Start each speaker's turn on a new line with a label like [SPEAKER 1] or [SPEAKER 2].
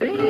[SPEAKER 1] Gözüne